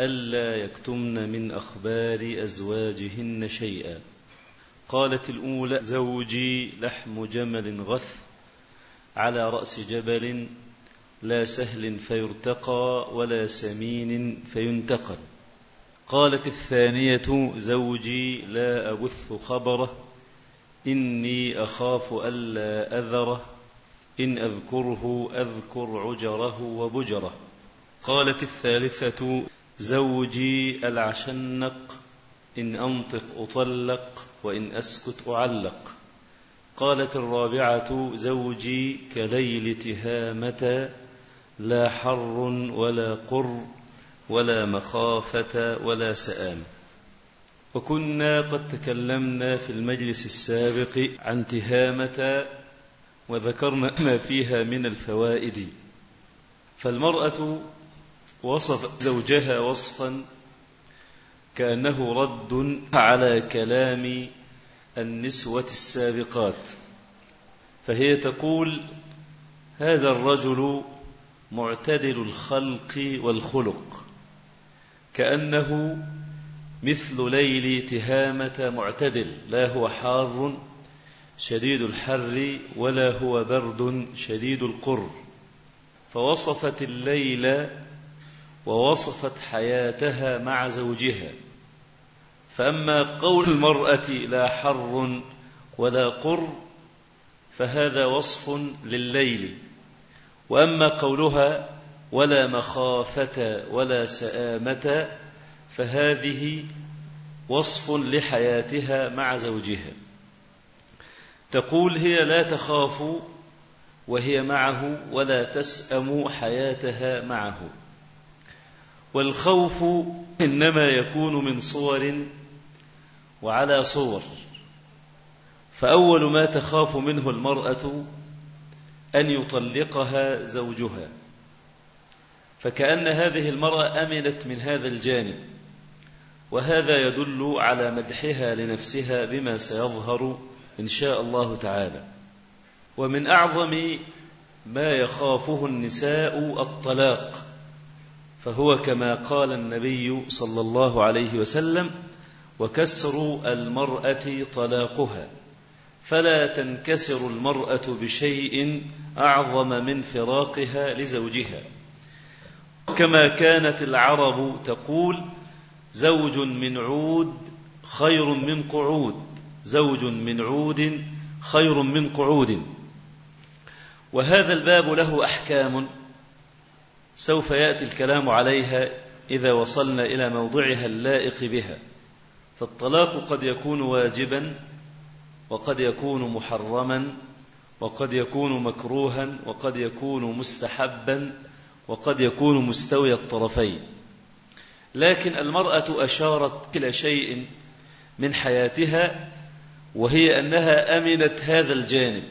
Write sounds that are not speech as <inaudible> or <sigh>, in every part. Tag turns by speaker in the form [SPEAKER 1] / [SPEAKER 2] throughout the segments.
[SPEAKER 1] ألا يكتمن من أخبار أزواجهن شيئا. قالت الأولى زوجي لحم جمل غث على رأس جبل لا سهل فيرتقى ولا سمين فينتقل. قالت الثانية زوجي لا أبث خبره إني أخاف ألا أذره إن أذكره أذكر عجره وبجره. قالت الثالثة زوجي العشنق إن أنطق أطلق وإن أسكت أعلق. قالت الرابعة زوجي كليل تهامة لا حر ولا قر ولا مخافة ولا سآم. وكنا قد تكلمنا في المجلس السابق عن تهامة وذكرنا ما فيها من الفوائد. فالمرأة وصف زوجها وصفا كأنه رد على كلام النسوة السابقات. فهي تقول هذا الرجل معتدل الخلق والخلق كأنه مثل ليل تهامة معتدل لا هو حار شديد الحر ولا هو برد شديد القر. فوصفت الليل ووصفت حياتها مع زوجها. فأما قول المرأة لا حر ولا قر فهذا وصف لليل. وأما قولها ولا مخافة ولا سآمة فهذه وصف لحياتها مع زوجها. تقول هي لا تخاف وهي معه ولا تسأم حياتها معه. والخوف إنما يكون من صور وعلى صور. فأول ما تخاف منه المرأة أن يطلقها زوجها. فكأن هذه المرأة أمنت من هذا الجانب وهذا يدل على مدحها لنفسها بما سيظهر إن شاء الله تعالى. ومن أعظم ما يخافه النساء الطلاق. فهو كما قال النبي صلى الله عليه وسلم وكسر المرأة طلاقها فلا تنكسر المرأة بشيء أعظم من فراقها لزوجها. كما كانت العرب تقول زوج من عود خير من قعود زوج من عود خير من قعود. وهذا الباب له أحكام سوف يأتي الكلام عليها إذا وصلنا إلى موضعها اللائق بها. فالطلاق قد يكون واجبا وقد يكون محرما وقد يكون مكروها وقد يكون مستحبا وقد يكون مستوي الطرفين. لكن المرأة أشارت إلى شيء من حياتها وهي أنها أمنت هذا الجانب.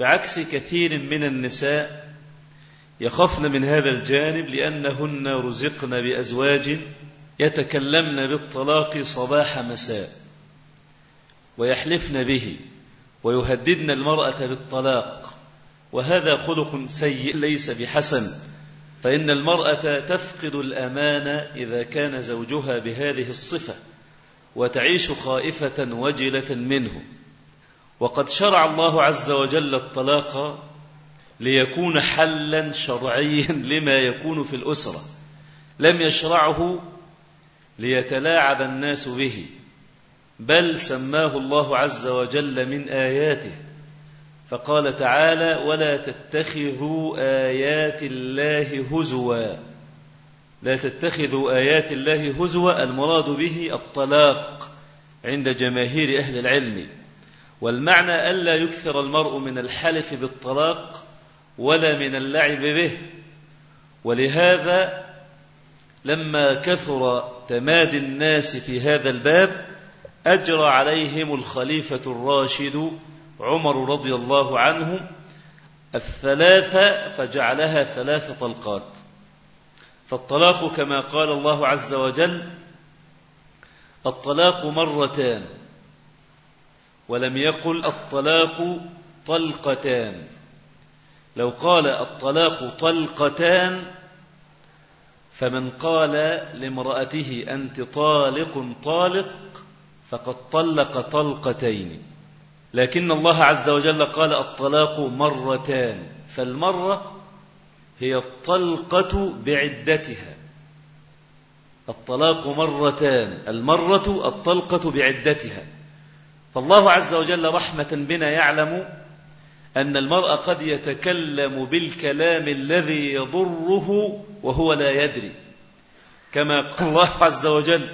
[SPEAKER 1] بعكس كثير من النساء يخفن من هذا الجانب لأنهن رزقن بأزواج يتكلمن بالطلاق صباح مساء ويحلفن به ويهددن المرأة بالطلاق وهذا خلق سيء ليس بحسن فإن المرأة تفقد الأمانة إذا كان زوجها بهذه الصفة وتعيش خائفة وجلة منه. وقد شرع الله عز وجل الطلاق ليكون حلا شرعيا لما يكون في الأسرة. لم يشرعه ليتلاعب الناس به بل سماه الله عز وجل من آياته. فقال تعالى ولا تتخذوا آيات الله هزوا. لا تتخذوا آيات الله هزوا المراد به الطلاق عند جماهير أهل العلم. والمعنى ألا يكثر المرء من الحلف بالطلاق ولا من اللعب به. ولهذا لما كثر تمادي الناس في هذا الباب أجرى عليهم الخليفة الراشد عمر رضي الله عنه الثلاثة فجعلها ثلاث طلقات. فالطلاق كما قال الله عز وجل الطلاق مرتان ولم يقل الطلاق طلقتان. لو قال الطلاق طلقتان فمن قال لامرأته أنت طالق طالق فقد طلق طلقتين. لكن الله عز وجل قال الطلاق مرتان فالمرة هي الطلقة بعدتها. الطلاق مرتان المرة الطلقة بعدتها. فالله عز وجل رحمة بنا يعلم أن المرء قد يتكلم بالكلام الذي يضره وهو لا يدري. كما قال الله عز وجل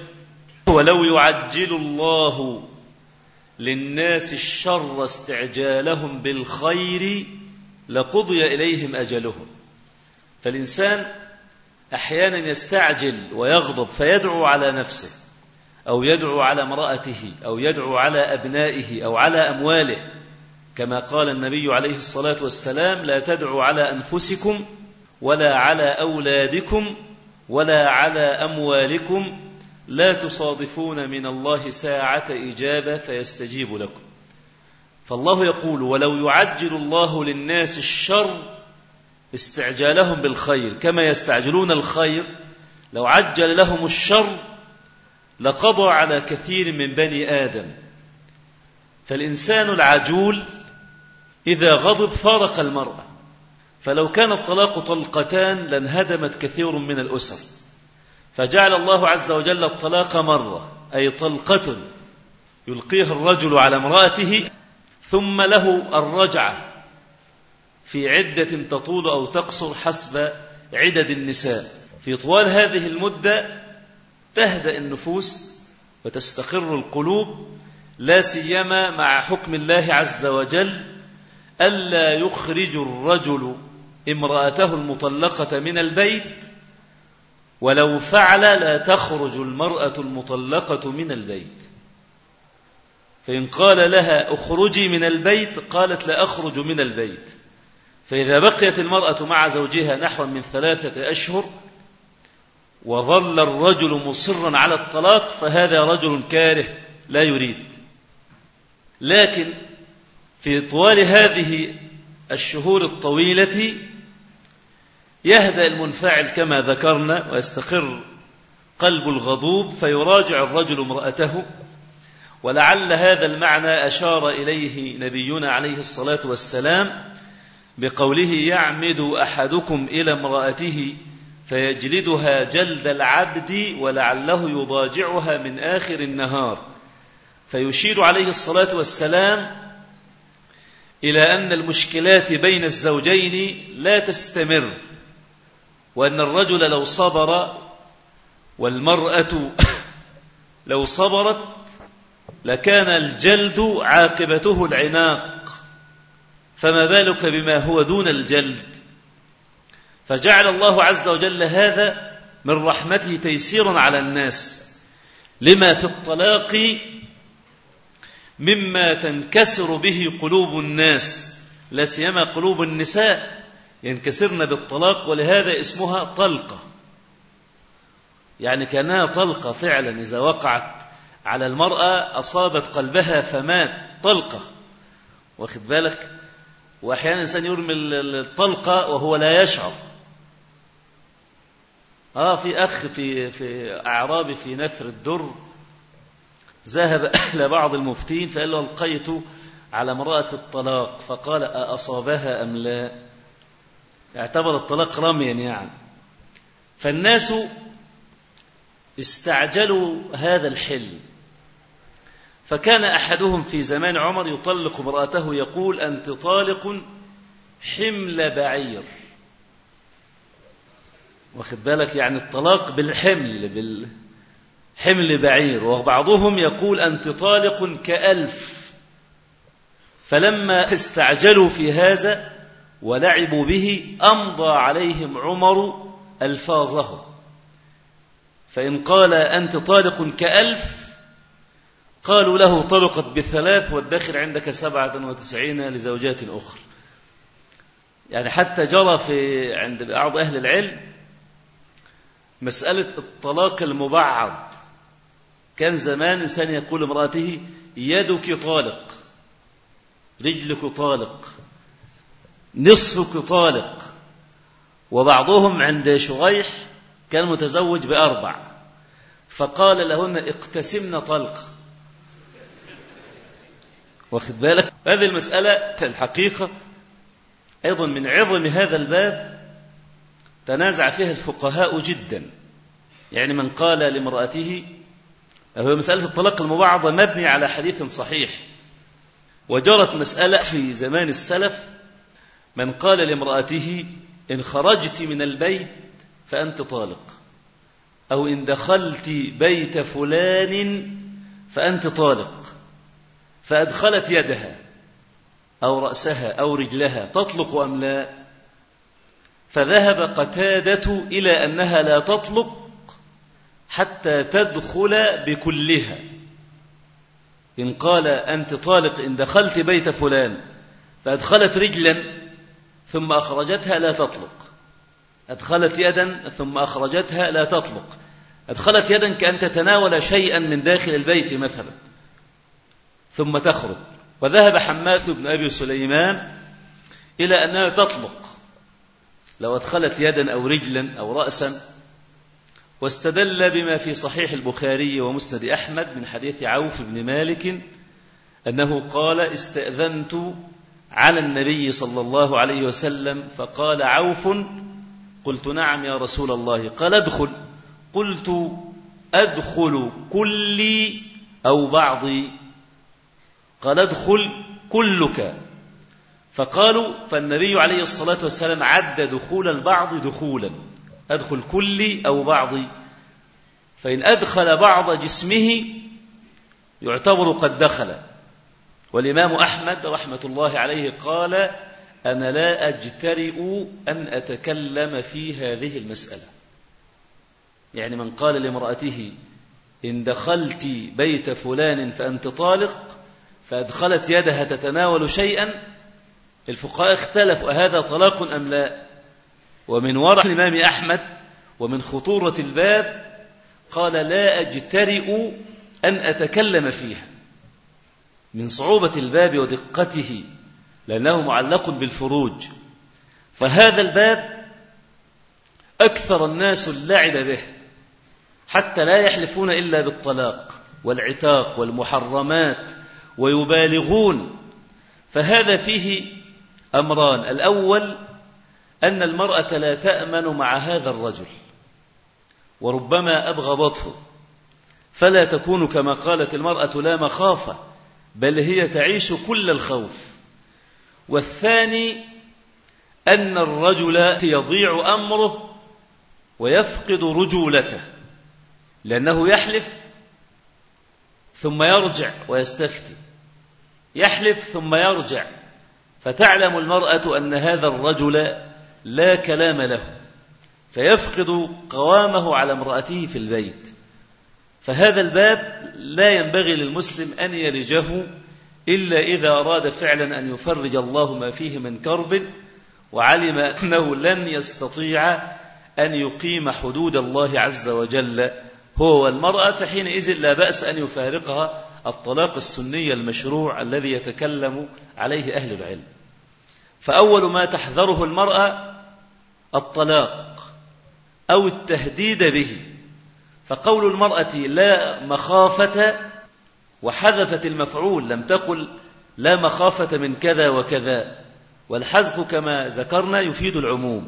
[SPEAKER 1] ولو يعجل الله للناس الشر استعجالهم بالخير لقضي إليهم أجلهم فالإنسان أحيانا يستعجل ويغضب فيدعو على نفسه أو يدعو على امرأته أو يدعو على أبنائه أو على أمواله. كما قال النبي عليه الصلاة والسلام لا تدعوا على أنفسكم ولا على أولادكم ولا على أموالكم لا تصادفون من الله ساعة إجابة فيستجيب لكم. فالله يقول ولو يعجل الله للناس الشر استعجالهم بالخير كما يستعجلون الخير لو عجل لهم الشر لقضى على كثير من بني آدم. فالإنسان العجول إذا غضب فارق المرأة فلو كان الطلاق طلقتان لانهدمت كثير من الأسر. فجعل الله عز وجل الطلاق مرة أي طلقة يلقيها الرجل على امرأته ثم له الرجعة. في عدة تطول أو تقصر حسب عدد النساء. في طوال هذه المدة تهدأ النفوس وتستقر القلوب لا سيما مع حكم الله عز وجل ألا يخرج الرجل امرأته المطلقة من البيت ولو فعل لا تخرج المرأة المطلقة من البيت. فإن قال لها اخرجي من البيت قالت لا أخرج من البيت. فإذا بقيت المرأة مع زوجها نحو من ثلاثة أشهر وظل الرجل مصرا على الطلاق فهذا رجل كاره لا يريد. لكن في طوال هذه الشهور الطويلة يهدأ المنفعل كما ذكرنا ويستقر قلب الغضوب فيراجع الرجل امرأته ولعل هذا المعنى أشار إليه نبينا عليه الصلاة والسلام بقوله يعمد أحدكم إلى امرأته فيجلدها جلد العبد ولعله يضاجعها من آخر النهار فيشير عليه الصلاة والسلام إلى أن المشكلات بين الزوجين لا تستمر وأن الرجل لو صبر والمرأة <coughs> لو صبرت لكان الجلد عاقبته العناق. فما بالك بما هو دون الجلد؟ فجعل الله عز وجل هذا من رحمته تيسيرا على الناس. لما في الطلاق مما تنكسر به قلوب الناس لا سيما قلوب النساء ينكسرن بالطلاق ولهذا اسمها طلقة. يعني كأنها طلقة فعلا إذا وقعت على المرأة أصابت قلبها فمات طلقة. واخد بالك؟ وأحيانا الإنسان يرمي الطلقة وهو لا يشعر. آه في أخ في في أعرابي في نثر الدر ذهب إلى بعض المفتين فقال له ألقيت على امرأة الطلاق فقال أصابها أم لا؟ اعتبر الطلاق رميا يعني. فالناس استعجلوا هذا الحلم فكان أحدهم في زمان عمر يطلق امرأته يقول أنت طالق حمل بعير. واخد بالك يعني الطلاق بالحمل بالحمل بعير وبعضهم يقول أنت طالق كألف. فلما استعجلوا في هذا ولعبوا به أمضى عليهم عمر ألفاظه. فإن قال أنت طالق كألف قالوا له طلقت بثلاث والداخل عندك سبعة وتسعين لزوجات أخرى. يعني حتى جرى في عند بعض أهل العلم مسألة الطلاق المبعض. كان زمان إنسان يقول امرأته يدك طالق رجلك طالق نصفك طالق. وبعضهم عند شغيح كان متزوج بأربع. فقال لهن اقتسمن طلق. واخد بالك؟ هذه المسألة الحقيقة أيضا من عظم هذا الباب تنازع فيها الفقهاء جدا. يعني من قال لامرأته هو مسألة الطلاق المبعضة مبني على حديث صحيح. وجرت مسألة في زمان السلف من قال لامرأته إن خرجت من البيت فأنت طالق أو إن دخلت بيت فلان فأنت طالق فأدخلت يدها أو رأسها أو رجلها تطلق أم لا؟ فذهب قتادة إلى أنها لا تطلق حتى تدخل بكلها. إن قال أنت طالق إن دخلت بيت فلان فأدخلت رجلا ثم أخرجتها لا تطلق. أدخلت يدا ثم أخرجتها لا تطلق. أدخلت يدا كأن تتناول شيئا من داخل البيت مثلا. ثم تخرج. وذهب حماد بن أبي سليمان إلى أنها تطلق. لو أدخلت يدا أو رجلا أو رأسا واستدل بما في صحيح البخاري ومسند أحمد من حديث عوف بن مالك أنه قال استأذنت على النبي صلى الله عليه وسلم فقال عوف قلت نعم يا رسول الله قال ادخل قلت أدخل كلي أو بعضي قال ادخل كلك فقالوا فالنبي عليه الصلاة والسلام عد دخول البعض دخولا أدخل كلي أو بعضي. فإن أدخل بعض جسمه يعتبر قد دخل. والإمام أحمد رحمة الله عليه قال أنا لا أجترئ أن أتكلم في هذه المسألة. يعني من قال لامرأته إن دخلت بيت فلان فأنت طالق فأدخلت يدها تتناول شيئا الفقهاء اختلفوا أهذا طلاق أم لا؟ ومن ورع الإمام أحمد ومن خطورة الباب قال لا أجترئ أن أتكلم فيها. من صعوبة الباب ودقته لأنه معلق بالفروج. فهذا الباب أكثر الناس اللعب به حتى لا يحلفون إلا بالطلاق والعتاق والمحرمات ويبالغون. فهذا فيه أمران الأول أن المرأة لا تأمن مع هذا الرجل وربما أبغضته فلا تكون كما قالت المرأة لا مخافة بل هي تعيش كل الخوف. والثاني أن الرجل يضيع أمره ويفقد رجولته لأنه يحلف ثم يرجع ويستفتي. يحلف ثم يرجع فتعلم المرأة أن هذا الرجل لا كلام له فيفقد قوامه على امرأته في البيت. فهذا الباب لا ينبغي للمسلم أن يلجه إلا إذا أراد فعلا أن يفرج الله ما فيه من كرب وعلم أنه لن يستطيع أن يقيم حدود الله عز وجل هو والمرأة فحينئذ لا بأس أن يفارقها الطلاق السني المشروع الذي يتكلم عليه أهل العلم. فأول ما تحذره المرأة الطلاق أو التهديد به فقول المرأة لا مخافة وحذفت المفعول لم تقل لا مخافة من كذا وكذا والحذف كما ذكرنا يفيد العموم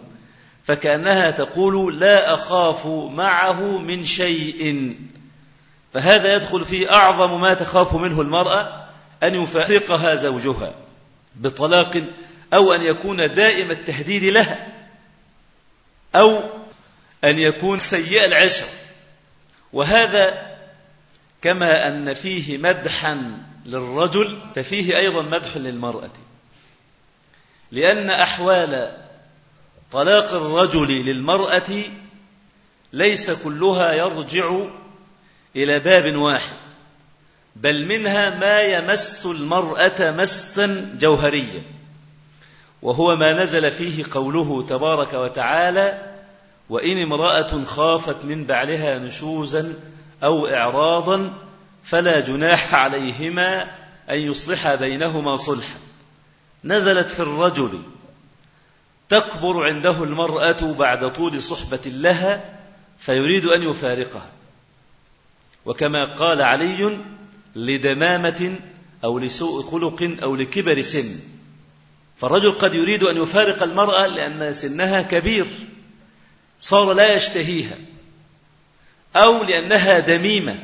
[SPEAKER 1] فكأنها تقول لا أخاف معه من شيء فهذا يدخل في أعظم ما تخاف منه المرأة أن يفارقها زوجها بطلاق أو أن يكون دائم التهديد لها. أو أن يكون سيء العشر. وهذا كما أن فيه مدحا للرجل ففيه أيضا مدح للمرأة. لأن أحوال طلاق الرجل للمرأة ليس كلها يرجع إلى باب واحد بل منها ما يمس المرأة مسا جوهريا. وهو ما نزل فيه قوله تبارك وتعالى وإن امرأة خافت من بعلها نشوزا أو إعراضا فلا جناح عليهما أن يصلح بينهما صلحا. نزلت في الرجل تكبر عنده المرأة بعد طول صحبة لها فيريد أن يفارقها. وكما قال علي لدمامة أو لسوء خلق أو لكبر سن. فالرجل قد يريد أن يفارق المرأة لأن سنها كبير صار لا يشتهيها أو لأنها دميمة.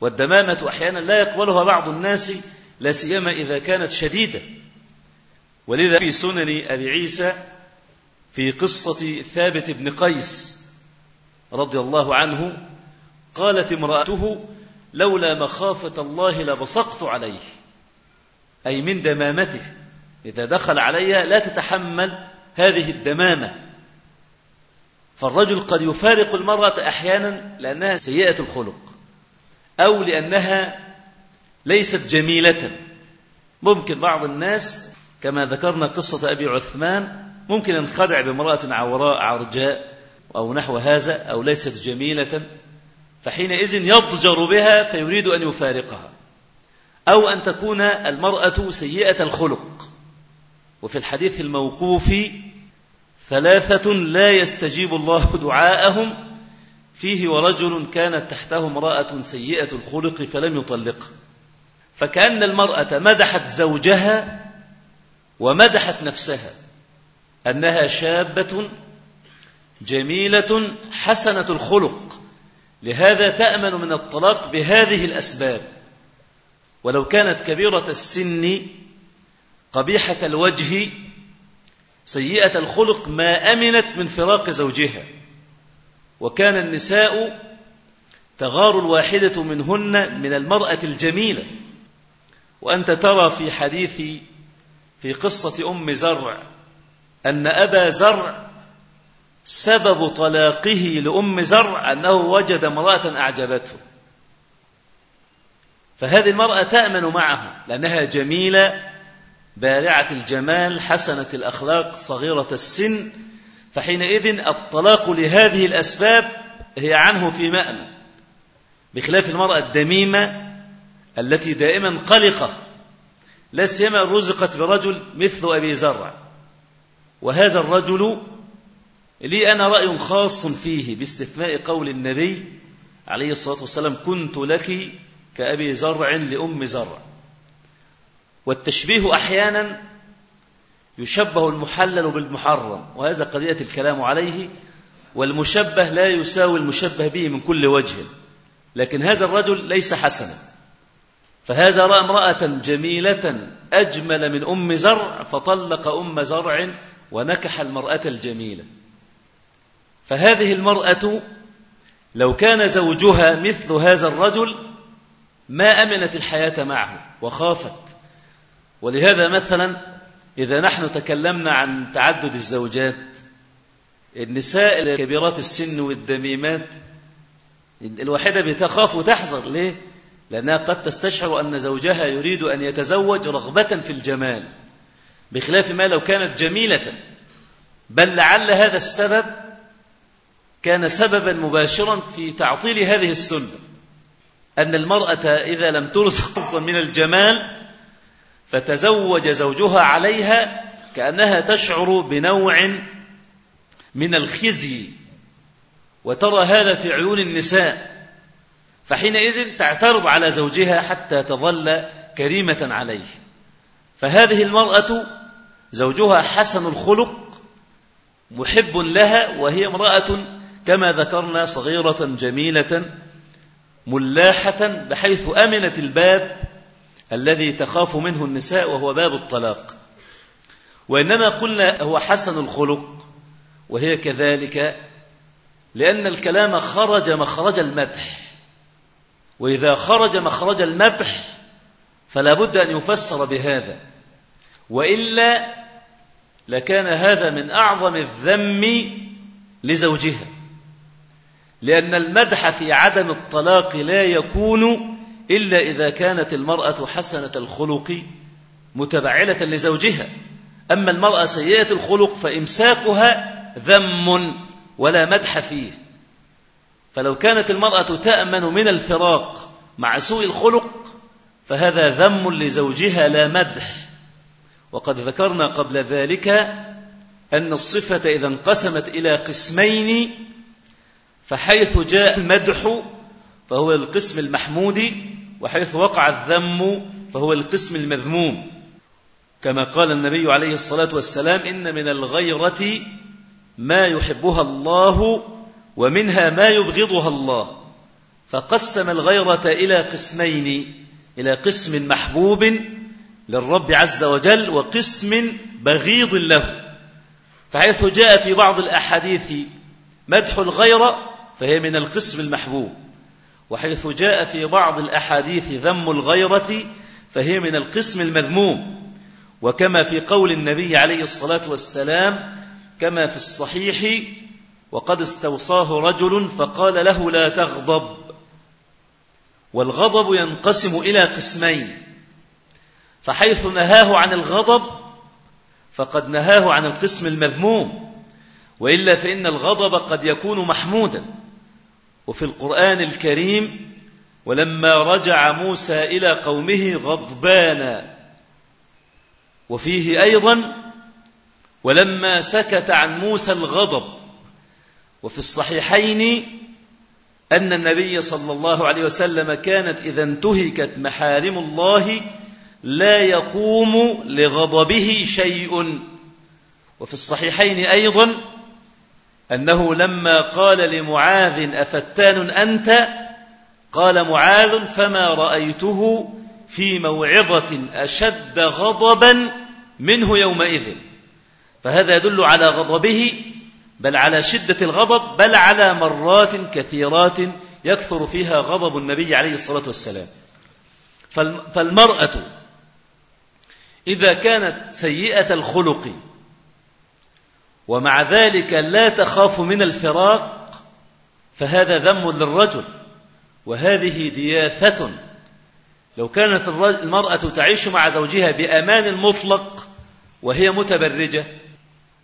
[SPEAKER 1] والدمامة أحيانا لا يقبلها بعض الناس لا سيما إذا كانت شديدة. ولذا في سنن أبي عيسى في قصة ثابت بن قيس رضي الله عنه قالت امرأته لولا مخافة الله لبصقت عليه أي من دمامته. إذا دخل عليها لا تتحمل هذه الدمامة. فالرجل قد يفارق المرأة أحيانا لأنها سيئة الخلق أو لأنها ليست جميلة. ممكن بعض الناس كما ذكرنا قصة أبي عثمان ممكن ينخدع بامرأة عوراء عرجاء أو نحو هذا أو ليست جميلة. فحينئذ يضجر بها فيريد أن يفارقها أو أن تكون المرأة سيئة الخلق. وفي الحديث الموقوف ثلاثة لا يستجيب الله دعاءهم فيه ورجل كانت تحته امرأة سيئة الخلق فلم يطلقها فكأن المرأة مدحت زوجها ومدحت نفسها أنها شابة جميلة حسنة الخلق. لهذا تأمن من الطلاق بهذه الأسباب. ولو كانت كبيرة السن قبيحة الوجه سيئة الخلق ما أمنت من فراق زوجها. وكان النساء تغار الواحدة منهن من المرأة الجميلة. وأنت ترى في حديث في قصة أم زرع أن أبا زرع سبب طلاقه لأم زرع أنه وجد امرأة أعجبته. فهذه المرأة تأمن معه لأنها جميلة بارعة الجمال حسنة الأخلاق صغيرة السن فحينئذ الطلاق لهذه الأسباب هي عنه في مأمن بخلاف المرأة الدميمة التي دائما قلقة لا سيما رزقت برجل مثل أبي زرع. وهذا الرجل لي أنا رأي خاص فيه باستثناء قول النبي عليه الصلاة والسلام كنت لك كأبي زرع لأم زرع. والتشبيه أحيانا يشبه المحلل بالمحرم وهذا قضية الكلام عليه والمشبه لا يساوي المشبه به من كل وجه لكن هذا الرجل ليس حسنا. فهذا رأى امرأة جميلة أجمل من أم زرع فطلق أم زرع ونكح المرأة الجميلة. فهذه المرأة لو كان زوجها مثل هذا الرجل ما أمنت الحياة معه وخافت. ولهذا مثلا إذا نحن تكلمنا عن تعدد الزوجات النساء الكبيرات السن والدميمات الواحدة بتخاف وتحذر ليه؟ لأنها قد تستشعر أن زوجها يريد أن يتزوج رغبة في الجمال بخلاف ما لو كانت جميلة بل لعل هذا السبب كان سببا مباشرا في تعطيل هذه السنة أن المرأة إذا لم ترزق من الجمال فتزوج زوجها عليها كأنها تشعر بنوع من الخزي وترى هذا في عيون النساء. فحينئذ تعترض على زوجها حتى تظل كريمة عليه. فهذه المرأة زوجها حسن الخلق محب لها وهي امرأة كما ذكرنا صغيرة جميلة ملاحة بحيث أمنت الباب الذي تخاف منه النساء وهو باب الطلاق. وإنما قلنا هو حسن الخلق وهي كذلك لأن الكلام خرج مخرج المدح. وإذا خرج مخرج المدح فلا بد أن يفسر بهذا. وإلا لكان هذا من أعظم الذم لزوجها. لأن المدح في عدم الطلاق لا يكون إلا إذا كانت المرأة حسنة الخلق متبعلة لزوجها. أما المرأة سيئة الخلق فإمساكها ذم ولا مدح فيه. فلو كانت المرأة تأمن من الفراق مع سوء الخلق فهذا ذم لزوجها لا مدح. وقد ذكرنا قبل ذلك أن الصفة إذا انقسمت إلى قسمين فحيث جاء المدح فهو القسم المحمود وحيث وقع الذم فهو القسم المذموم. كما قال النبي عليه الصلاة والسلام إن من الغيرة ما يحبها الله ومنها ما يبغضها الله. فقسم الغيرة إلى قسمين إلى قسم محبوب للرب عز وجل وقسم بغيض له. فحيث جاء في بعض الأحاديث مدح الغيرة فهي من القسم المحبوب. وحيث جاء في بعض الأحاديث ذم الغيرة فهي من القسم المذموم. وكما في قول النبي عليه الصلاة والسلام كما في الصحيح وقد استوصاه رجل فقال له لا تغضب. والغضب ينقسم إلى قسمين. فحيث نهاه عن الغضب فقد نهاه عن القسم المذموم. وإلا فإن الغضب قد يكون محمودا. وفي القرآن الكريم ولما رجع موسى إلى قومه غضبانا وفيه أيضا ولما سكت عن موسى الغضب. وفي الصحيحين أن النبي صلى الله عليه وسلم كانت إذا انتهكت محارم الله لا يقوم لغضبه شيء. وفي الصحيحين أيضا أنه لما قال لمعاذ أفتان أنت؟ قال معاذ فما رأيته في موعظة أشد غضبا منه يومئذ. فهذا يدل على غضبه بل على شدة الغضب بل على مرات كثيرات يكثر فيها غضب النبي عليه الصلاة والسلام. فالمرأة إذا كانت سيئة الخلق ومع ذلك لا تخاف من الفراق فهذا ذم للرجل. وهذه دياثة. لو كانت المرأة تعيش مع زوجها بأمان مطلق وهي متبرجة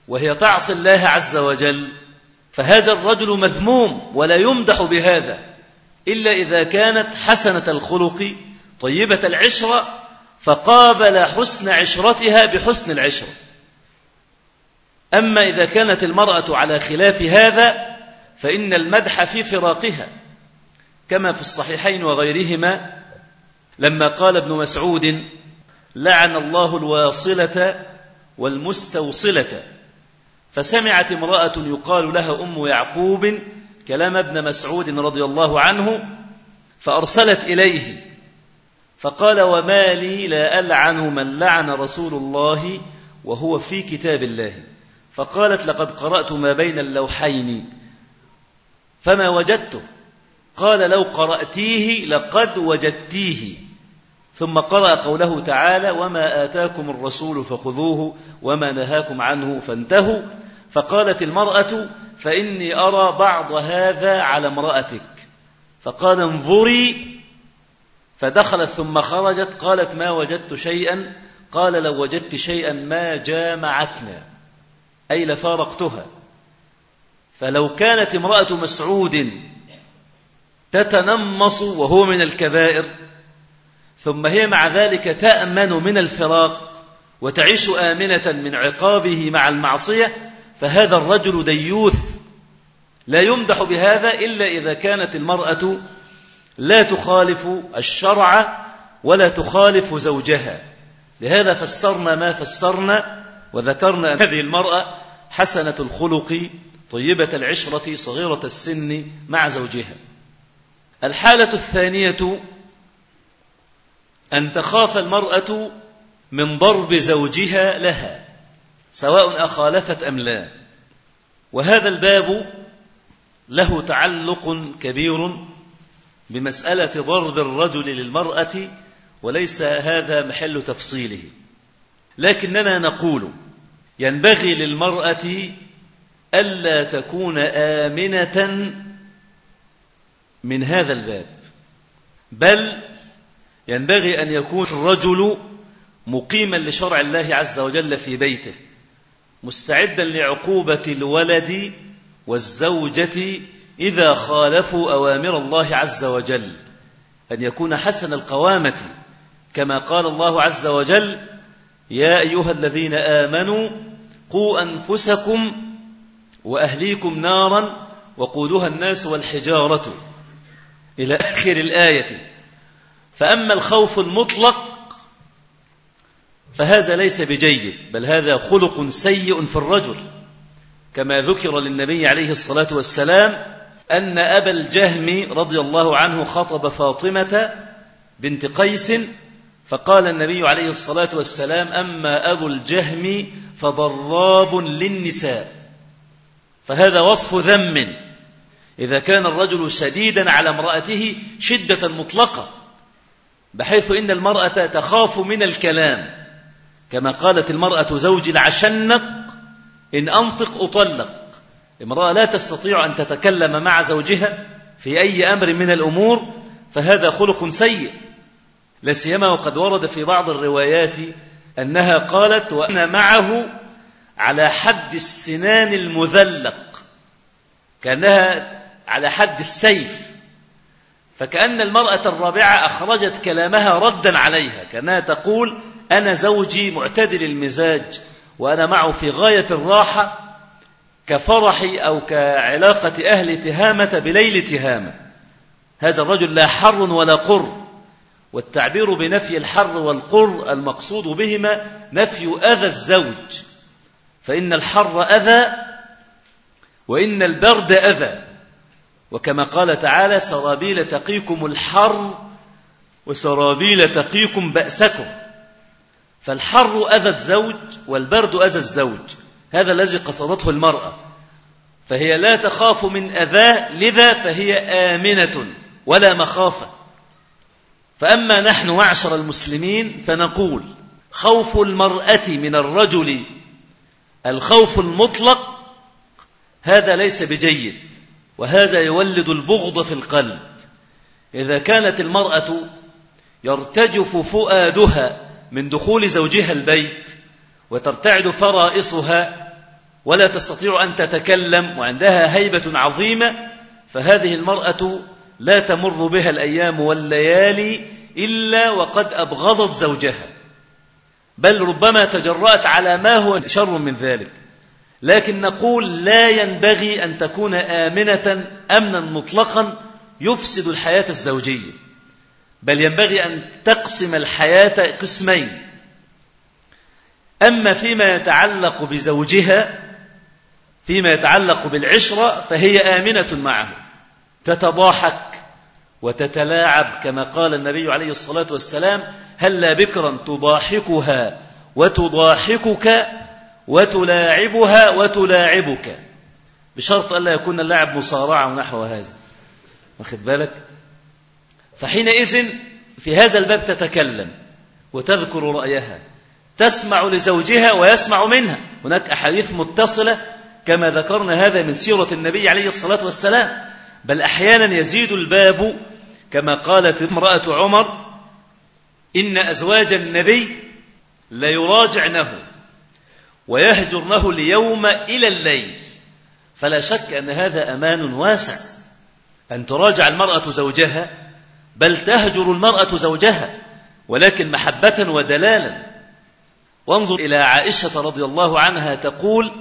[SPEAKER 1] وهي تعصي الله عز وجل فهذا الرجل مذموم ولا يمدح بهذا. إلا إذا كانت حسنة الخلق طيبة العشرة فقابل حسن عشرتها بحسن العشرة. أما إذا كانت المرأة على خلاف هذا فإن المدح في فراقها كما في الصحيحين وغيرهما لما قال ابن مسعود لعن الله الواصلة والمستوصلة فسمعت امرأة يقال لها أم يعقوب كلام ابن مسعود رضي الله عنه فأرسلت إليه فقال وما لي لا ألعن من لعن رسول الله وهو في كتاب الله فقالت لقد قرأت ما بين اللوحين. فما وجدته قال لو قرأتيه لقد وجدتيه. ثم قرأ قوله تعالى وما آتاكم الرسول فخذوه وما نهاكم عنه فانتهوا. فقالت المرأة فإني أرى بعض هذا على امرأتك. فقال انظري. فدخلت ثم خرجت قالت ما وجدت شيئا؟ قال لو وجدت شيئا ما جامعتنا. أي لفارقتها. فلو كانت امرأة مسعود تتنمص وهو من الكبائر ثم هي مع ذلك تأمن من الفراق وتعيش آمنة من عقابه مع المعصية فهذا الرجل ديوث لا يمدح بهذا إلا إذا كانت المرأة لا تخالف الشرع ولا تخالف زوجها. لهذا فسرنا ما فسرنا وذكرنا أن هذه المرأة حسنة الخلق طيبة العشرة صغيرة السن مع زوجها. الحالة الثانية أن تخاف المرأة من ضرب زوجها لها سواء أخالفت أم لا. وهذا الباب له تعلق كبير بمسألة ضرب الرجل للمرأة وليس هذا محل تفصيله. لكننا نقول ينبغي للمرأة ألا تكون آمنة من هذا الباب بل ينبغي أن يكون الرجل مقيما لشرع الله عز وجل في بيته مستعدا لعقوبة الولد والزوجة إذا خالفوا أوامر الله عز وجل أن يكون حسن القوامة كما قال الله عز وجل يا أيها الذين آمنوا قوا أنفسكم وأهليكم نارا وقودها الناس والحجارة إلى آخر الآية. فأما الخوف المطلق فهذا ليس بجيد بل هذا خلق سيء في الرجل. كما ذكر للنبي عليه الصلاة والسلام أن أبا الجهم رضي الله عنه خطب فاطمة بنت قيس فقال النبي عليه الصلاة والسلام أما أبو الجهم فضراب للنساء. فهذا وصف ذم. إذا كان الرجل شديدا على امرأته شدة مطلقة بحيث إن المرأة تخاف من الكلام. كما قالت المرأة زوجي العشنق إن أنطق أطلق. امرأة لا تستطيع أن تتكلم مع زوجها في أي أمر من الأمور فهذا خلق سيء. لا سيما وقد ورد في بعض الروايات أنها قالت وأنا معه على حد السنان المذلق كأنها على حد السيف فكأن المرأة الرابعة أخرجت كلامها ردا عليها كأنها تقول أنا زوجي معتدل المزاج وأنا معه في غاية الراحة كفرح أو كعلاقة أهل تهامة بليل تهامة. هذا الرجل لا حر ولا قر. والتعبير بنفي الحر والقر المقصود بهما نفي أذى الزوج. فإن الحر أذى وإن البرد أذى. وكما قال تعالى سرابيل تقيكم الحر وسرابيل تقيكم بأسكم. فالحر أذى الزوج والبرد أذى الزوج. هذا الذي قصدته المرأة. فهي لا تخاف من أذاه لذا فهي آمنة ولا مخافة. فأما نحن معشر المسلمين فنقول خوف المرأة من الرجل الخوف المطلق هذا ليس بجيد وهذا يولد البغض في القلب. إذا كانت المرأة يرتجف فؤادها من دخول زوجها البيت وترتعد فرائصها ولا تستطيع أن تتكلم وعندها هيبة عظيمة فهذه المرأة لا تمر بها الأيام والليالي إلا وقد أبغضت زوجها. بل ربما تجرأت على ما هو شر من ذلك. لكن نقول لا ينبغي أن تكون آمنة أمنا مطلقا يفسد الحياة الزوجية. بل ينبغي أن تقسم الحياة قسمين. أما فيما يتعلق بزوجها فيما يتعلق بالعشرة فهي آمنة معه. تتضاحك وتتلاعب كما قال النبي عليه الصلاة والسلام هلا بكرا تضاحكها وتضاحكك وتلاعبها وتلاعبك. بشرط ألا يكون اللعب مصارعة ونحو هذا. واخد بالك؟ فحينئذ في هذا الباب تتكلم وتذكر رأيها تسمع لزوجها ويسمع منها. هناك أحاديث متصلة كما ذكرنا هذا من سيرة النبي عليه الصلاة والسلام. بل أحيانا يزيد الباب كما قالت امرأة عمر إن أزواج النبي ليراجعنه ويهجرنه اليوم إلى الليل. فلا شك أن هذا أمان واسع أن تراجع المرأة زوجها بل تهجر المرأة زوجها ولكن محبة ودلالا. وانظر إلى عائشة رضي الله عنها تقول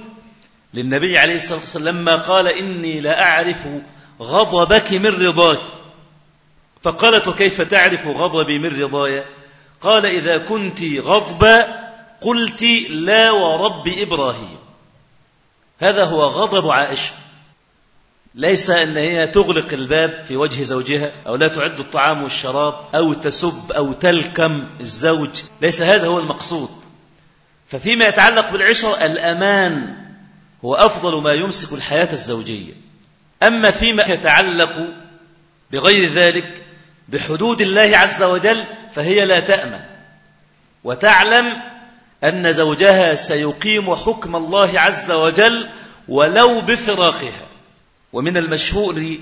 [SPEAKER 1] للنبي عليه الصلاة والسلام لما قال إني لأعرف غضبك من رضاك. فقالت كيف تعرف غضبي من رضاي؟ قال إذا كنت غضبا قلت لا ورب إبراهيم. هذا هو غضب عائشة. ليس أن هي تغلق الباب في وجه زوجها أو لا تعد الطعام والشراب أو تسب أو تلكم الزوج. ليس هذا هو المقصود. ففيما يتعلق بالعشرة الأمان هو أفضل ما يمسك الحياة الزوجية. أما فيما يتعلق بغير ذلك بحدود الله عز وجل فهي لا تأمن. وتعلم أن زوجها سيقيم حكم الله عز وجل ولو بفراقها. ومن المشهور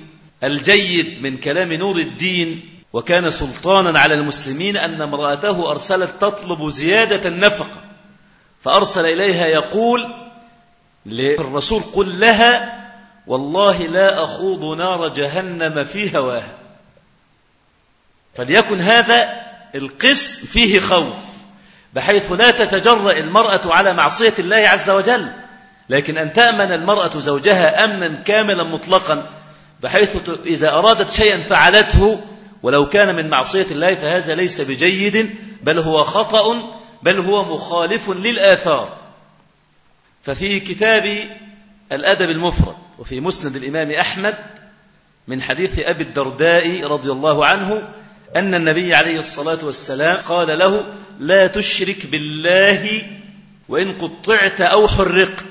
[SPEAKER 1] الجيد من كلام نور الدين وكان سلطانا على المسلمين أن امرأته أرسلت تطلب زيادة النفقة. فأرسل إليها يقول للرسول قل لها والله لا أخوض نار جهنم في هواها. فليكن هذا القسم فيه خوف بحيث لا تتجرأ المرأة على معصية الله عز وجل لكن أن تأمن المرأة زوجها أمنا كاملا مطلقا بحيث إذا أرادت شيئا فعلته ولو كان من معصية الله فهذا ليس بجيد بل هو خطأ بل هو مخالف للآثار. ففي كتاب الأدب المفرد وفي مسند الإمام أحمد من حديث أبي الدرداء رضي الله عنه أن النبي عليه الصلاة والسلام قال له لا تشرك بالله وإن قطعت أو حرقت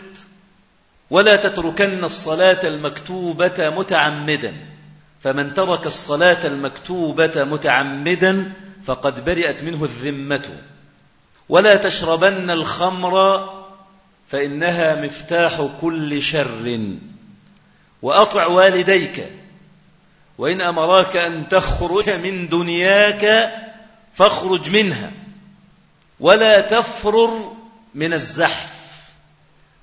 [SPEAKER 1] ولا تتركن الصلاة المكتوبة متعمدا. فمن ترك الصلاة المكتوبة متعمدا فقد برئت منه الذمة. ولا تشربن الخمر فإنها مفتاح كل شر. وأطع والديك وإن أمراك أن تخرج من دنياك فاخرج منها ولا تفرر من الزحف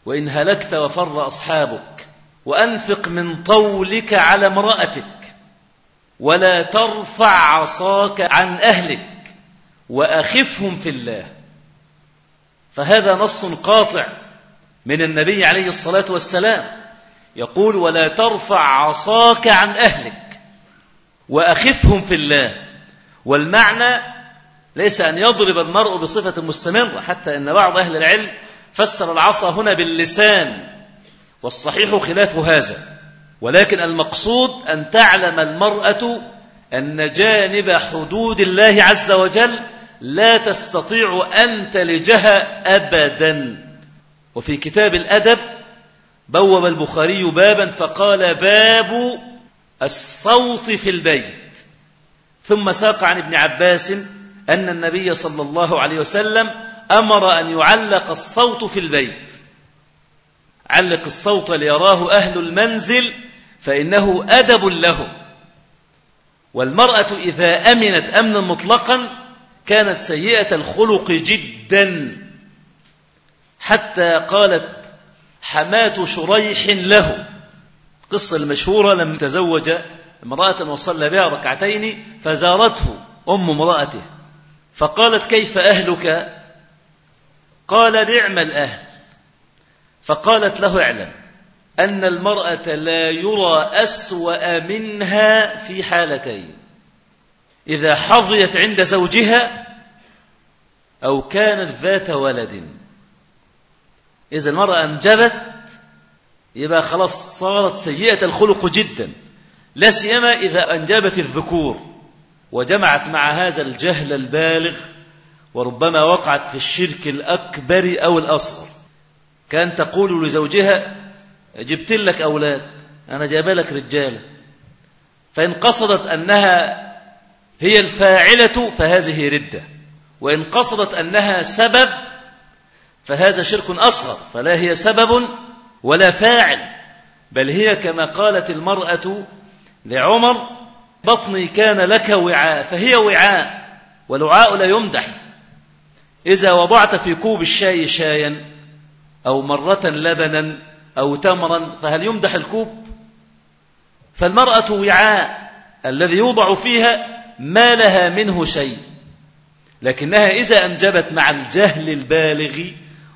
[SPEAKER 1] وإن هلكت وفر أصحابك وأنفق من طولك على امرأتك ولا ترفع عصاك عن أهلك وأخفهم في الله فهذا نص قاطع من النبي عليه الصلاة والسلام يقول ولا ترفع عصاك عن أهلك وأخفهم في الله. والمعنى ليس أن يضرب المرء بصفة مستمرة حتى أن بعض أهل العلم فسر العصا هنا باللسان والصحيح خلاف هذا. ولكن المقصود أن تعلم المرأة أن جانب حدود الله عز وجل لا تستطيع أن تلجها أبدا. وفي كتاب الأدب بوب البخاري بابا فقال باب الصوت في البيت. ثم ساق عن ابن عباس أن النبي صلى الله عليه وسلم أمر أن يعلق الصوت في البيت. علق الصوت ليراه أهل المنزل فإنه أدب له. والمرأة إذا أمنت أمنا مطلقا كانت سيئة الخلق جدا. حتى قالت حماة شريح له. قصة المشهورة لما تزوج امرأة وصلى بها ركعتين فزارته أم امرأته. فقالت كيف أهلك؟ قال نعم الأهل. فقالت له اعلم أن المرأة لا يرى أسوأ منها في حالتين. إذا حظيت عند زوجها أو كانت ذات ولد. إذا المرأة أنجبت يبقى خلاص صارت سيئة الخلق جدا. لا سيما إذا أنجبت الذكور وجمعت مع هذا الجهل البالغ وربما وقعت في الشرك الأكبر أو الأصغر. كان تقول لزوجها جبت لك أولاد أنا جايبة لك رجالة. فإن قصدت أنها هي الفاعلة فهذه ردة. وإن قصدت أنها سبب فهذا شرك أصغر فلا هي سبب ولا فاعل بل هي كما قالت المرأة لعمر بطني كان لك وعاء فهي وعاء والوعاء لا يمدح. إذا وضعت في كوب الشاي شايا أو مرة لبنا أو تمرا فهل يمدح الكوب؟ فالمرأة وعاء الذي يوضع فيها ما لها منه شيء لكنها إذا أنجبت مع الجهل البالغ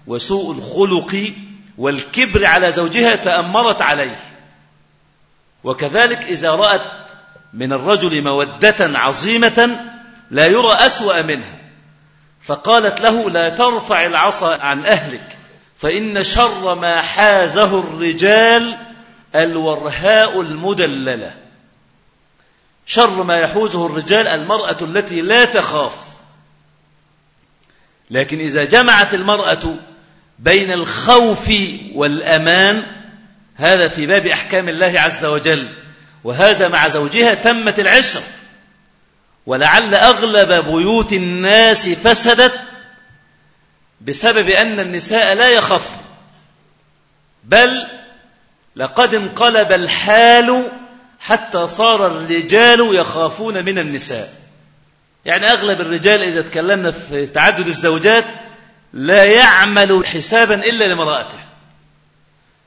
[SPEAKER 1] وسوء الخلق والكبر على زوجها تأمرت عليه. وكذلك إذا رأت من الرجل مودة عظيمة لا يرى أسوأ منها. فقالت له لا ترفع العصا عن أهلك فإن شر ما حازه الرجال الورهاء المدللة. شر ما يحوزه الرجال المرأة التي لا تخاف. لكن إذا جمعت المرأة بين الخوف والأمان هذا في باب أحكام الله عز وجل. وهذا مع زوجها تمت العشر. ولعل أغلب بيوت الناس فسدت بسبب أن النساء لا يخف بل لقد انقلب الحال حتى صار الرجال يخافون من النساء. يعني أغلب الرجال إذا تكلمنا في تعدد الزوجات لا يعمل حسابا إلا لمرأته.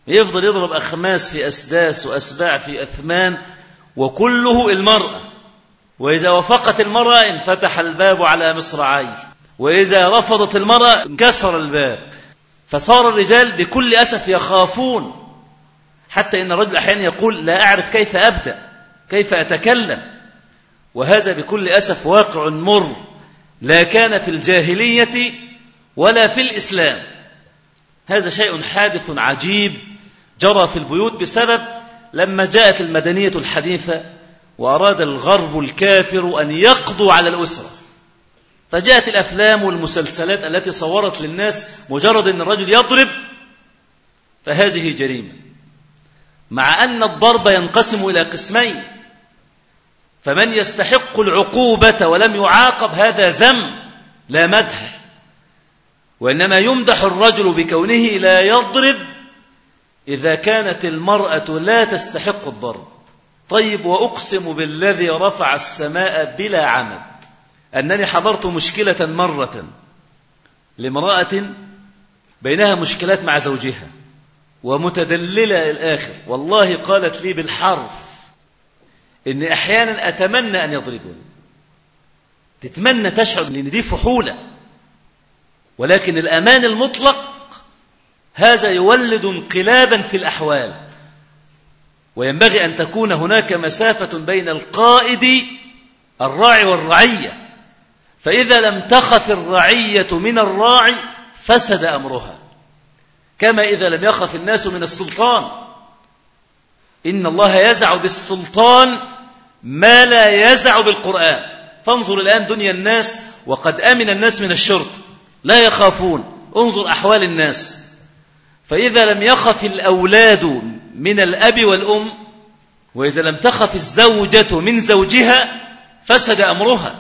[SPEAKER 1] يفضل يضرب أخماس في أسداس وأسباع في أثمان وكله المرأة وإذا وافقت المرأة انفتح الباب على مصرعيه وإذا رفضت المرأة انكسر الباب. فصار الرجال بكل أسف يخافون. حتى إن الرجل أحيانا يقول لا أعرف كيف أبدأ كيف أتكلم. وهذا بكل أسف واقع مر. لا كان في الجاهلية ولا في الإسلام. هذا شيء حادث عجيب جرى في البيوت بسبب لما جاءت المدنية الحديثة وأراد الغرب الكافر أن يقضوا على الأسرة. فجاءت الأفلام والمسلسلات التي صورت للناس مجرد أن الرجل يضرب فهذه جريمة. مع أن الضرب ينقسم إلى قسمين. فمن يستحق العقوبة ولم يعاقب هذا ذم لا مدح وإنما يمدح الرجل بكونه لا يضرب إذا كانت المرأة لا تستحق الضرب. طيب وأقسم بالذي رفع السماء بلا عمد. أنني حضرت مشكلة مرة لامرأة بينها مشكلات مع زوجها ومتدللة الآخر والله قالت لي بالحرف إن أحيانا أتمنى أن يضربني تتمنى تشعر لأن دي فحولة. ولكن الأمان المطلق هذا يولد انقلابا في الأحوال. وينبغي أن تكون هناك مسافة بين القائد الراعي والرعية. فإذا لم تخف الرعية من الراعي فسد أمرها. كما إذا لم يخف الناس من السلطان. إن الله يزع بالسلطان ما لا يزع بالقرآن. فانظر الآن دنيا الناس وقد أمن الناس من الشرط لا يخافون. انظر أحوال الناس. فإذا لم يخف الأولاد من الأب والأم وإذا لم تخف الزوجة من زوجها فسد أمرها.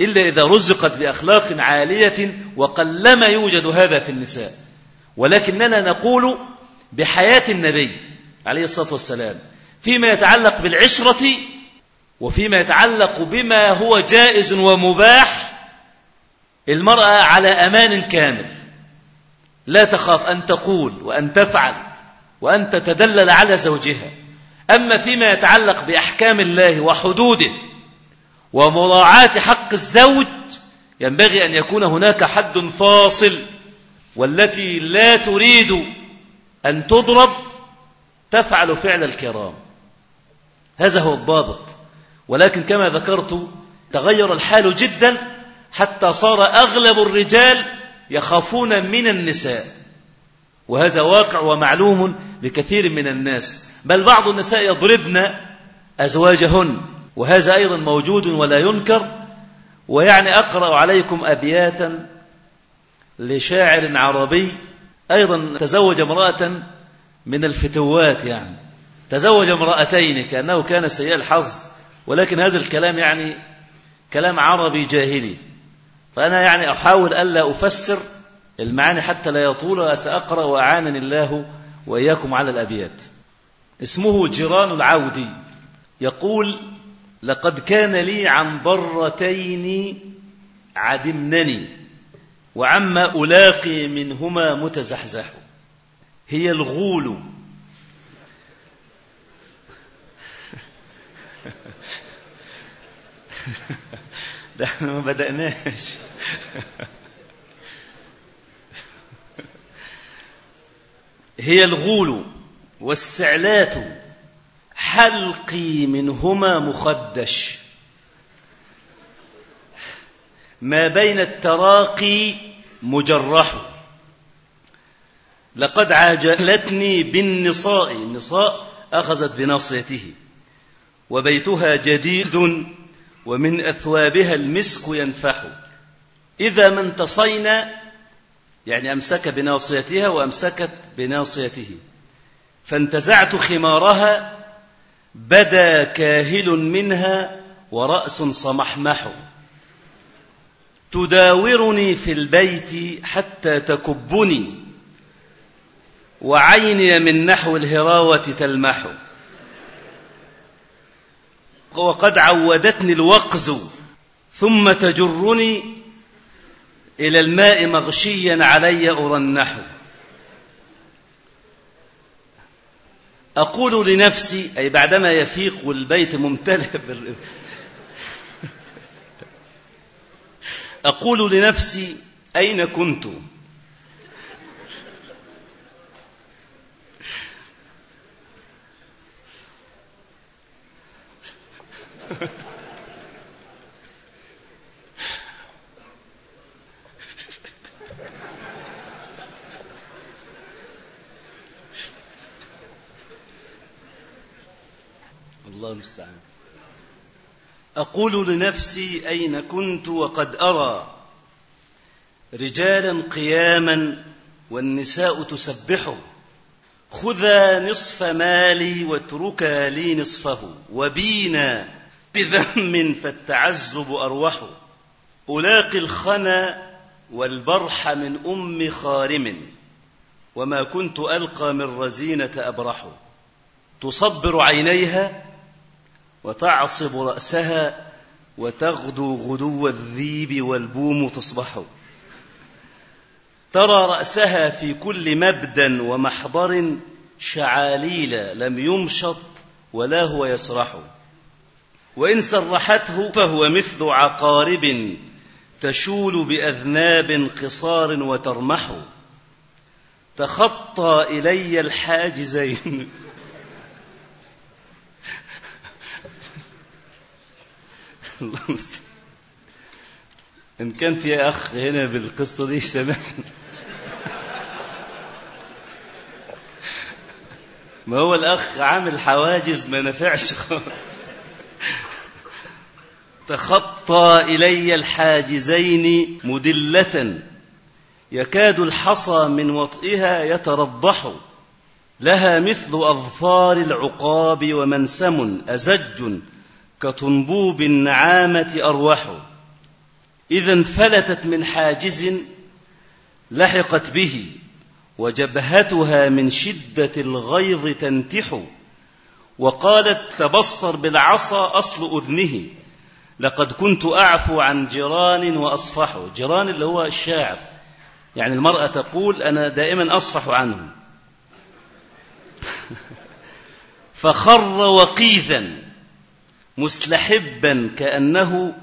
[SPEAKER 1] إلا إذا رزقت بأخلاق عالية وقلما يوجد هذا في النساء. ولكننا نقول بحياة النبي عليه الصلاة والسلام فيما يتعلق بالعشرة وفيما يتعلق بما هو جائز ومباح المرأة على أمان كامل. لا تخاف أن تقول وأن تفعل وأن تتدلل على زوجها. أما فيما يتعلق بأحكام الله وحدوده ومراعاة حق الزوج ينبغي أن يكون هناك حد فاصل والتي لا تريد أن تضرب تفعل فعل الكرام. هذا هو الضابط. ولكن كما ذكرت تغير الحال جدا حتى صار أغلب الرجال يخافون من النساء. وهذا واقع ومعلوم لكثير من الناس. بل بعض النساء يضربن أزواجهن. وهذا أيضا موجود ولا ينكر. ويعني أقرأ عليكم أبياتا لشاعر عربي. أيضا تزوج امرأة من الفتوات يعني. تزوج امرأتين كأنه كان سيء الحظ ولكن هذا الكلام يعني كلام عربي جاهلي. فأنا يعني أحاول ألا أفسر المعاني حتى لا يطول وسأقرأ وأعانني الله وإياكم على الأبيات. اسمه جيران العودي يقول لقد كان لي عن ضرتين عدمنني وعما ألاقي منهما متزحزح. هي الغول. <laughs> ده إحنا ما بدأناش. هي الغول والسعلات حلقي منهما مخدش. ما بين التراقي مجرح.
[SPEAKER 2] لقد عاجلتني بالنصاء. النصاء أخذت بناصيته. وبيتها جديد ومن أثوابها المسك ينفح. إذا ما انتصينا يعني أمسك بناصيتها وأمسكت بناصيته. فانتزعت خمارها بدا كاهل منها ورأس صمحمح. تداورني في البيت حتى تكبني وعيني من نحو الهراوة تلمح. وقد عودتني الوقز ثم تجرني إلى الماء مغشيا علي أرنح أقول لنفسي أي بعدما يفيق والبيت ممتلئ. أقول لنفسي أين كنت الله المستعان. أقول لنفسي أين كنت وقد أرى رجالا قياما والنساء تسبح. خذا نصف مالي واتركا لي نصفه وبينا. بذم فالتعزب أروح. ألاقي الخنا والبرح من أم خارم. وما كنت ألقى من رزينة أبرح. تصبر عينيها وتعصب رأسها وتغدو غدو الذيب والبوم تصبح. ترى رأسها في كل مبدأ ومحضر. شعاليل لم يمشط ولا هو يسرح. وإن سرحته فهو مثل عقارب تشول بأذناب قصار وترمح. تخطى إلي الحاجزين. إن كان في أخ هنا بالقصة دي سامحني. ما هو الأخ عامل حواجز ما نفعش خالص. تخطى إلي الحاجزين مدلة. يكاد الحصى من وطئها يترضح لها مثل أظفار العقاب ومنسم أزج كطنبوب النعامة أروح. إذا انفلتت من حاجز لحقت به وجبهتها من شدة الغيظ تنتح. وقالت تبصر بالعصا أصل أذنه. لقد كنت أعفو عن جيران وأصفح. جيران اللي هو الشاعر. يعني المرأة تقول أنا دائما أصفح عنهم. <laughs> فخر وقيذا مستحبا كأنه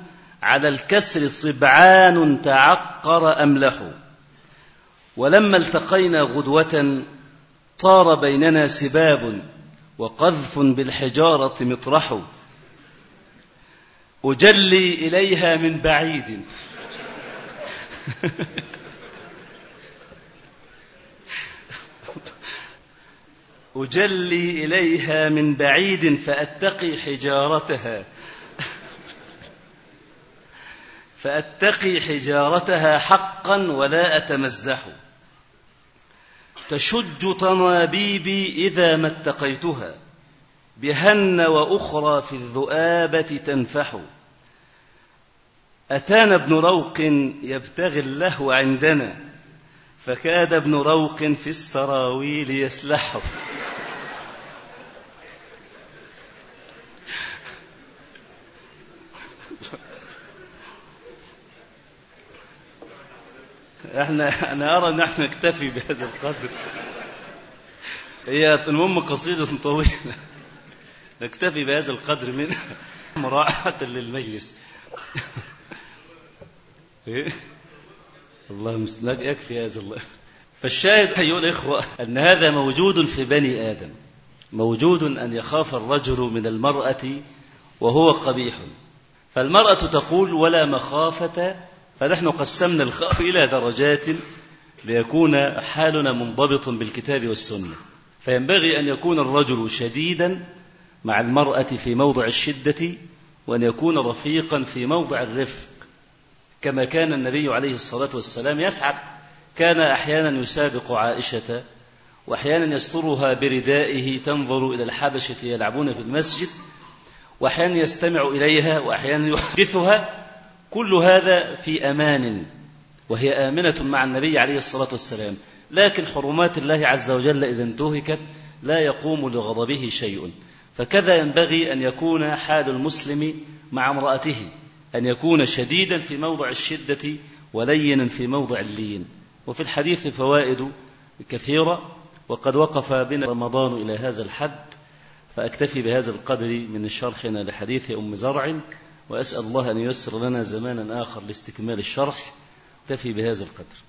[SPEAKER 2] على الكسر صبعان تعقر أملح ولما التقينا غدوة طار بيننا سباب. وقذف بالحجارة مطرح. أجلي إليها من بعيد. <laughs> أجلي إليها من بعيد فأتقي حجارتها. <laughs> فأتقي حجارتها حقا ولا أتمزح. تشج طنابيبي إذا ما اتقيتها بهن وأخرى في الذؤابة تنفح. أتانا ابن روق يبتغي اللهو عندنا فكاد ابن روق في السراويل يسلحه إحنا أنا ارى ان إحنا نكتفي بهذا القدر. هي المهم قصيدة طويلة. نكتفي بهذا القدر من مراعاة للمجلس. إيه؟ الله يكفي هذا الله. فالشاهد أيها الإخوة أن هذا موجود في بني آدم. موجود أن يخاف الرجل من المرأة وهو قبيح. فالمرأة تقول ولا مخافة فنحن قسمنا الخوف إلى درجات ليكون حالنا منضبطا بالكتاب والسنة. فينبغي أن يكون الرجل شديدا مع المرأة في موضع الشدة وأن يكون رفيقا في موضع الرفق. كما كان النبي عليه الصلاة والسلام يفعل. كان أحيانا يسابق عائشة وأحيانا يسترها بردائه تنظر إلى الحبشة يلعبون في المسجد وأحيانا يستمع إليها وأحيانا يحدثها. كل هذا في أمان وهي آمنة مع النبي عليه الصلاة والسلام. لكن حرمات الله عز وجل إذا انتهكت لا يقوم لغضبه شيء. فكذا ينبغي أن يكون حال المسلم مع امرأته أن يكون شديدا في موضع الشدة ولينا في موضع اللين. وفي الحديث فوائد كثيرة وقد وقف بنا رمضان إلى هذا الحد فأكتفي بهذا القدر من شرحنا لحديث أم زرع وأسأل الله أن ييسر لنا زمانا آخر لاستكمال الشرح. أكتفي بهذا القدر.